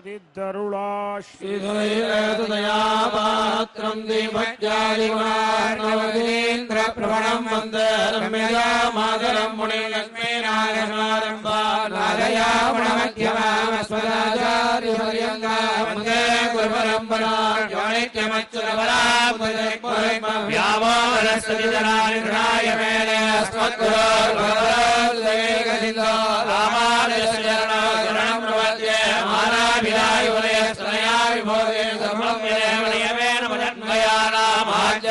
श्रीधरैरतदयापात्रम् दीपज्यादिगुणार्णवदीन्द्रप्रभणम् वंदे रम्यया मातरम् मुनिलक्ष्मीनारायणारम्बानादयापणमध्यमामस्वदाचार्यपर्यङ्गामन्दे गुरुपरम्परा व्यामोरसवितराय मेले अस्मद्गुरोर्भगवद्गलिन्दा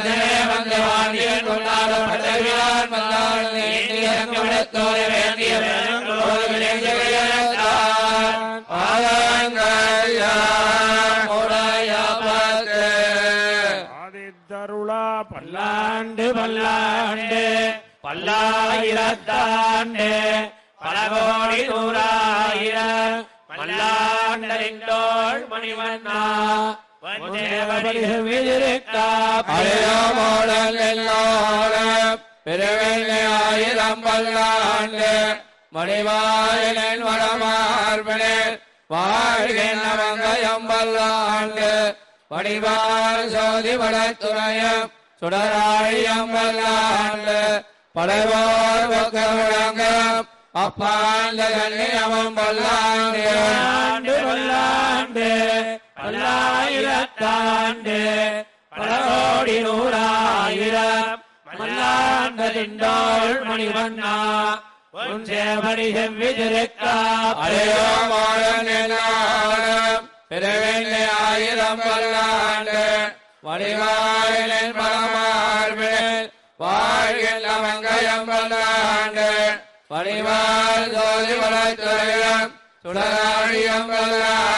வந்தே வந்த வாண்டியன் கொண்டாடும் பட்டவிழான் வந்தான் வேண்டிய விடத்தோடு வேண்டிய வேண்டோடு பல்லாயிரத்தாண்டு பல கோடி பல்லாண்டு மணிவாயனின் வடமார்பனே வாழ்கின்ற மங்கயம் பல்லாண்டு வடிவார் சோதி வடத்துறையம் சுடராழியம் பல்லாண்டு படைவோர் பக்க முழங்கம் அப்பாண்ட கண்ணியமம் பல்லாண்டு. பல்லாயிரத்தாண்டு பல கோடி நூறாயிரம் மல்லாண்டதிண்டோள் மணிவண்ணா உன் சேவடி செவ்வி திருக்கா அலையோமாடன் ஆயிரம் பல்லாண்டு வடிவாயிலின் பரமார்பில் வாழ்கின்ற மங்கயம் பல்லாண்டு வடிவால் ஜோதி வளத்துறையம் சுடராழியம் பல்லாண்டு.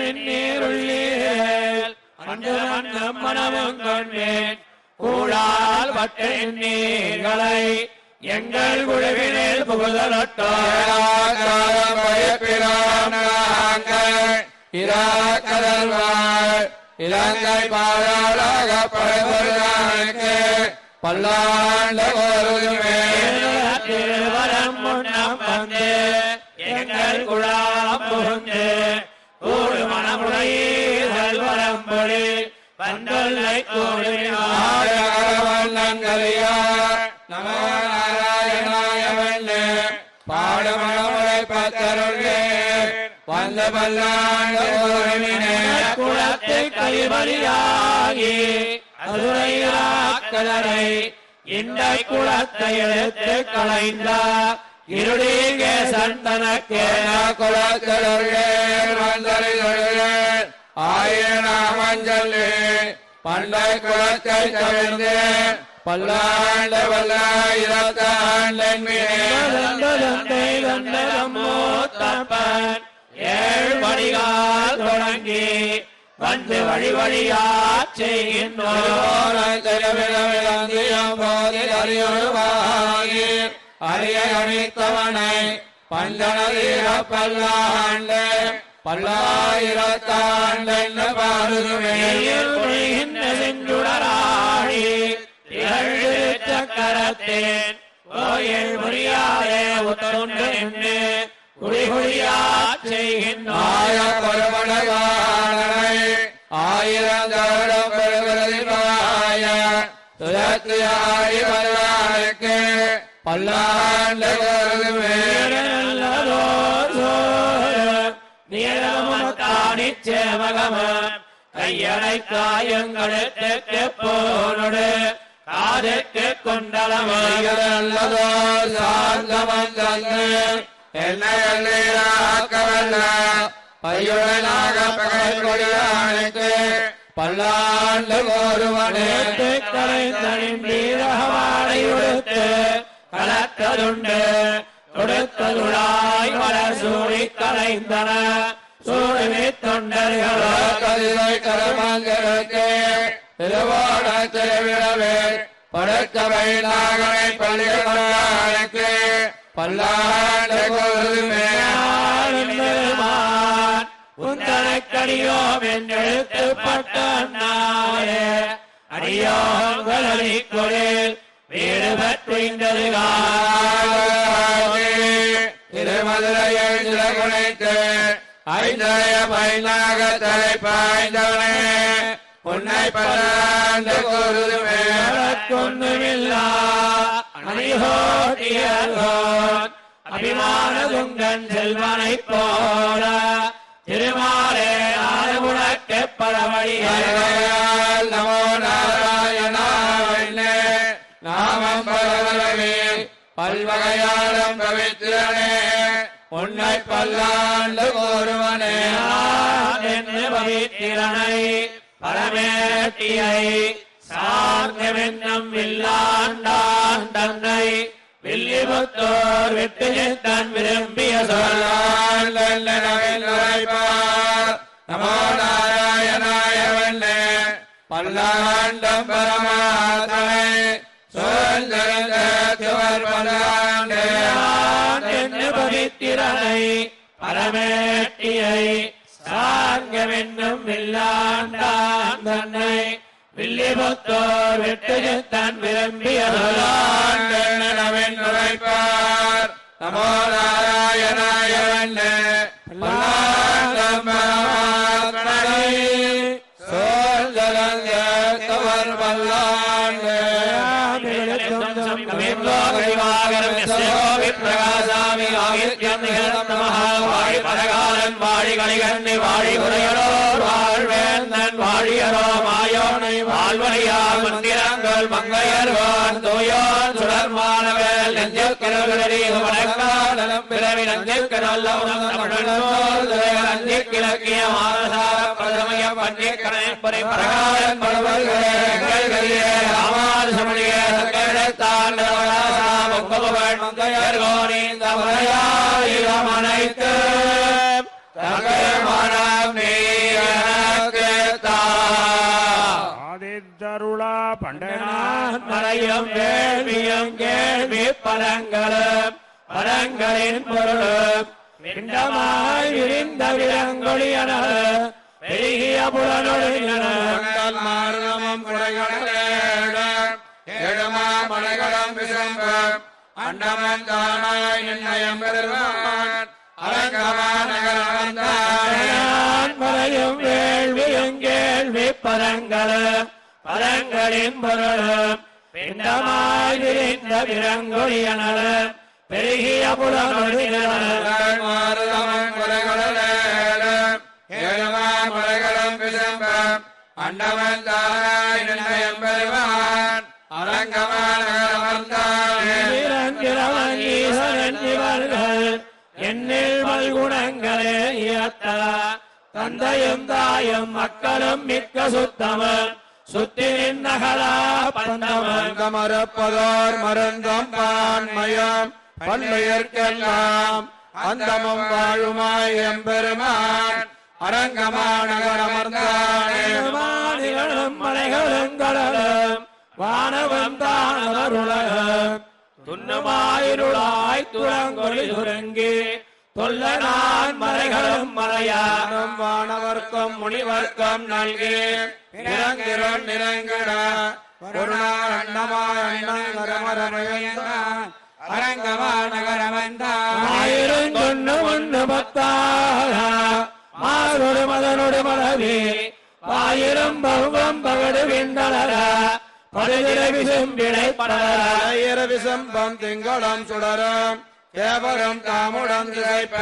நின்னீருள்ளீர்கள் அன்று மன்னம் மனமும் கொண்டேன் கூழால் பட்டு நீர்களை எங்கள் குழுவினில் புகுதலட்டோ இலங்கை பாராளாக படைபொருளானுக்கு பல்லாண்டு கோருமே திருவரம் முன்னம் வந்து எங்கள் குழாம் புகுந்து கூடு மனமுடையீர்கள் வரம்பொழி கூடினார் நங்கலியார் நம நாராயணாய வெண்ணே பாடமணமுறை பத்தருளே வந்த பல்லாண்டு கோருமினே குளத்தை கைவழியாகி அதுரையாக்கலரை இந்த குளத்தை எடுத்து களைந்த இருடீங்கே சந்தனக்கே குலத்தருளே வந்தரை பண்டை குலத்தை கவிழ்ந்து பல்லாண்டு பல்லாயிரத்தாண்டின் மூத்தப்பன் ஏழ் வழிகால் தொடங்கி வந்து வழி வழியா செய்கின்றோர் அரிய அணித்தவனை பஞ்சனதீர பல்லாண்டு பல்லாயிரத்தாண்டு பாருமே பொழிகின்ற செஞ்சுடராழி திகழ்ந்து கோயில் முறியாதே உத்தொன்று நின்று ஆயிரம் தருடம் பெறுகிறதினாய துயத்தியாரி வல்லானுக்கு பல்லாண்டு கருதுமே கையடை காயங்களுக்கு போனோடு காதுக்கு கொண்டளவாக நல்லதோ சார்ந்தவன் தந்து என்னை எண்ணீராக்கவல்ல பையுடனாக பகை கொடியானுக்கு பல்லாண்டு வீரகவாடை உடுத்து கலத்ததுண்டு. கொடுத்ததுளாய் மலர் சூடி கலைந்தன. சூடுவி தொண்டர்களோ. கதிரை கரமங்களுக்கு திருவோட திருவிழவே படுக்கவை பள்ளிகளுக்கு பல்லாண்டு கோருமே உந்தனக்கடியோம் என்றெழுத்துப்பட்ட நாயே அடியோங்களி கொடில் வீடு பற்றிந்தது திருமதுரையில் சிறகுனைத்து ஐந்தரைய பயனாக தலை பாய்ந்தவனே. உன்னை பல்லாண்டு கோருமே கொன்னுமில்லா அபிமானதுங்கன் செல்வனை போல திருமாலே ஆறுமுழக்க பரவழிகள் நமோ நாராயணே நாமம் பரவரவே பல்வகையாளம் பவித்திரனே உன்னை பல்லாண்டு ஒருவனே என்று பவித்திரனை பரமேட்டியை சார்ந்தவென்னும் வில்லாண்டான் தன்னை வில்லிபுத்தோர் விட்டு விரும்பிய சொல்லான் பல்லாண்டனவில் உரைப்பார் நமோ நாராயணாயவனே பல்லாண்டம் பரமாதனை சுதந்திரந்த சுவர் பல்லாண்டு பவித்திரனை பரமேட்டியை சார்ந்தவென்னும் வில்லாண்டான் தன்னை வில்லிபுத்தோர் விட்டு தன் விரும்பிய சொல்லான் பல்லாண்டனவில் உரைப்பார் நமோ நாராயணாயவனே பல்லாண்டம் பரமாத்தனை சுதந்திரந்த சுவர் பல்லாண்டு வாழி கலிகண்ணி வாழி உரையரோர் வாழ்வனையா மந்திரங்கள் மங்கையர்வான் தோயான் சுடர்மானவேல் நெஞ்சிற்கிறவர்களே வணக்காலம் பிறவி நஞ்சிற்கிறல்ல நஞ்சிற்கிழக்கிய மானசார பிரதமய பன்னிக்கணை பரி படுவர்களே எங்கள் கரிய ராமால் மனைத்து நான் மறையும் கேள்வியும் கேள்வி பலங்களும் பலங்களின் பொருளும் விண்டமாய் விரிந்த விலங்கொழியன பெருகிய புலனொழியன மங்கள் மார்கமும் குடைகளேடம் மலைகளும் அண்டமன் தானாய் நிர்ணயம் நான் மறையும் வேள்வியும் கேள்வி பலங்களும் பலங்களின் பொருளும் பிண்டமாய் விரிந்த விலங்கொழியன பெருகிய புலனொழியன மாறுதமன் குறைகளேடம் ஏழுமா மலைகளும் விசம்பம் நிர்ணயம் என்னில் இயத்த தந்தையும் தாயும் மக்களும் மிக்க சுத்தமன் சுத்தி நின்னகலா பந்தமன் மறுப்பதோர் மருந்தம் பான்மயம். பல்லுயிர்க்கெல்லாம் அந்தமும் வாழுமாய் எம்பெருமான். அரங்கமானகரமர்ந்தானே மாநிலம் மலைகளும் கடலும் வானவம் தானவருலகம் துண்ணுமாயிருளாய் துறங்கொழி சுரங்கி தொல்ல நான் மலைகளும் மலையானும் ஞானம் வானவர்க்கும் முனிவர்க்கும் நல்கி. நிறங்கிரன் நிறங்கிட. பொருளார் அண்ணமாய் அண்ணங்கரமரமையந்தான் அரங்கமானகரமந்தான் ஆயிரம் தொன்னு ஒன்று பத்தாக மாதொடு மதனொடு மலவி ஆயிரம் பகுவம் பகடு விண்டலர. படுதிரை விசும்பிடை படர. விசம்பம் திங்களும் சுடரும் தேவரும் தாமுடன் திகைப்ப.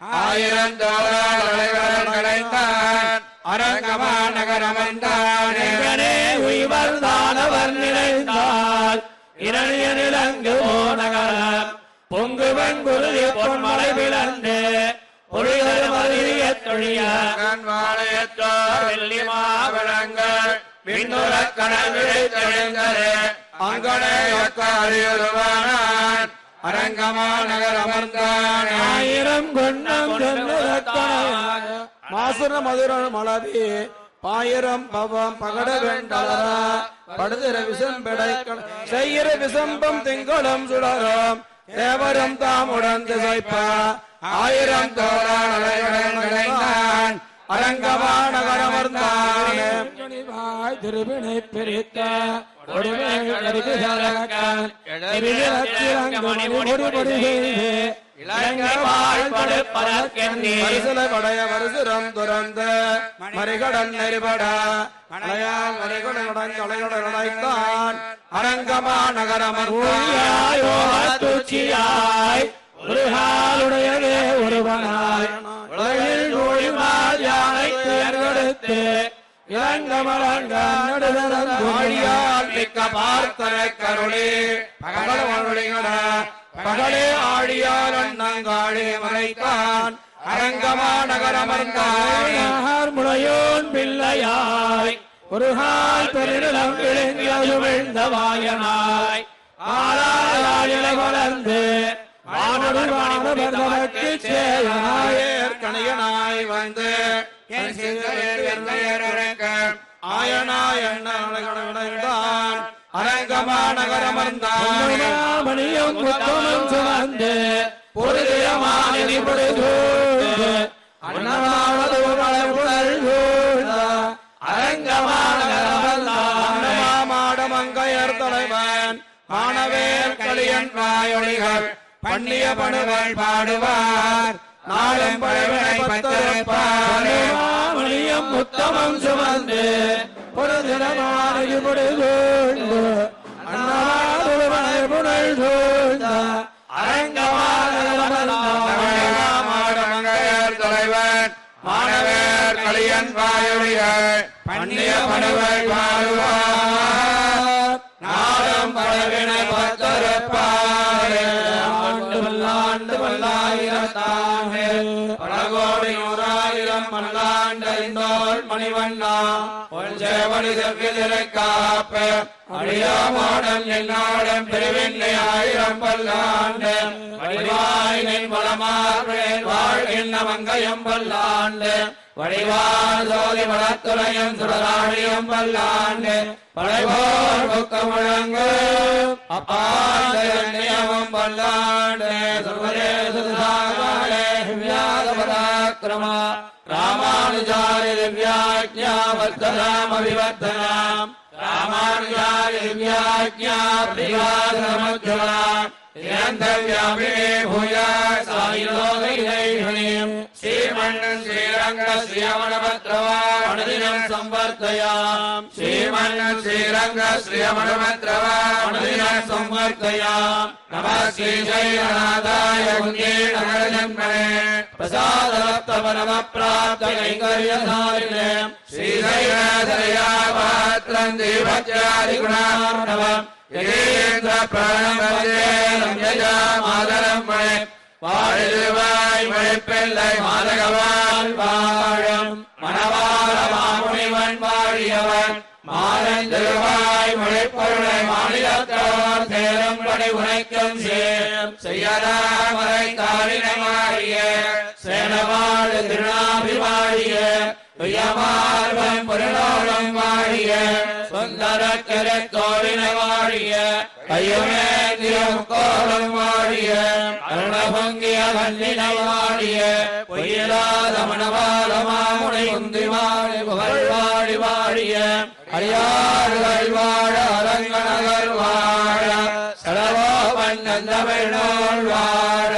ஆயிரம் தோழர்கள் அரங்கமா அரங்கமானகரமந்தானே எங்கனே உய்வர் தானவர் நினைந்தால். இரணிய நிலங்கு நகரம். பொங்குவன் குருதி பொன்மலை விளந்து பொழிகள் மதிய தொழிய. கண் வெள்ளி மாவழங்கள் விண்ணுலக் கடல் விழித்தெழுந்தது அங்கனே ஒக்காரியுருவானான் அரங்கமா நகர் அமர்ந்தான் ஆயிரம் கொண்டம் மாசுர மதுர மலவி பாயிரம் பவம் பகட வேண்டலர படுதிர விசம்படை செய்கிற விசம்பம் திங்களும் சுடரும். தேவரும் தாமுடன் திசைப்ப. ஆயிரம் தோழான் அரங்கமா நகரமர்ந்தான் திருவினை பிரித்த வருசுரம் துறந்த மறிகடன் நெறிபட மலையால் மறிகடன் அரங்கமா நகரமர்ந்தாய் காலுடையதே ஒருவனாய். உலகில் தேர்ந்தெடுத்து ஆழியால் மிக்க பார்த்தனை கருளே. பகலவனுடையட பகலே ஆழியால் அண்ணங்காளே மறைத்தான். அரங்கமா பிள்ளையாய் ஒரு கால் பெருநிலம் விழுங்கியது விழுந்த வாயனாய். ஆளாய் வளர்ந்து வானொரு சேயனாய் கணியனாய் வந்து என் சிந்தையர் ஆயனாய் அரங்கமா நகரமர்ந்தான். மணியும் சுமந்து பொருதியமானி சூழ்ந்த அரங்கமான மாடமங்கையர் தலைவன் மாணவேர் களியன் வாயொலிகள் பண்ணிய பணுவல் பாடுவார் நாளும் பழவினை பத்திருப்பார் மணியம் முத்தமம் சுமந்து பொருதினமானி பொழுதூழ்ந்து அன்னமாவது வளர்புணல் சூழ்ந்த அரங்கமான தலைவன் மாணவேர் களியன் வாயொலிகள் பண்ணிய பணுவல் பாடுவார் மணிவண்ணா உன் சேவடி செவ்விதிரை காப்ப அடியாமாடம் என்னாடம் பிரிவில்லை ஆயிரம் பல்லாண்டு. வடிவாய் நின் வளமார்பேன் வாழ்கின்ற மங்கையம் பல்லாண்டு. வடிவார் வளத்துறையும் சுடராழியும் பல்லாண்டு. முழங்கு அப்பாண்டமும் பல்லாண்டு. पराक्रम रामानुजारिव्याज्ञावर्धनामभिवर्धनाम् रामानुजारिव्याज्ञा प्रियाधनमध्यमा வர்த்தனாம் அபிவர்த்தனாம் ராமானுஜாரி திவ்யாஜ்ஞா பிரிவாதமஜ்வலாம் நிரந்தவ்யாமினே பூயா சாயிலோகைஹணிம் ஸ்ரீமன்னன் ஸ்ரீரங்க ஸ்ரீயமணபத்ரவா அனுதினம் சம்பர்த்தயாம் ஸ்ரீமன்னன் ஸ்ரீரங்க ஸ்ரீயமணபத்ரவா அனுதினம் சம்பர்த்தயாம் நம ஸ்ரீ ஜெயநாதாய குஞ்சே மாதரம் மழை வாழிவாய் மழைப்பிள்ளை மாதகவால் வாழும் மணவாள மாமுனிவன் வாழியவன் மழைப்பொருளை உரைக்கும் சேர் மாறிய சேனவாழ் திருநாபிவாழிய துயமார்பம் பொருளோடும் வாழிய சுந்தர கரத்தோரினை வாழிய கையுமேந்திரம் கோலம் வாழிய அருணபங்கிய கண்ணினை வாழிய பொய்யிலாத மணவாளமாமுனை உந்தி வாழி புகழ் வாழி வாழிய அடியாறுகள் வாழ அரங்கநகர் வாழ சடவோ பண்ணந்தமிழ் வாழ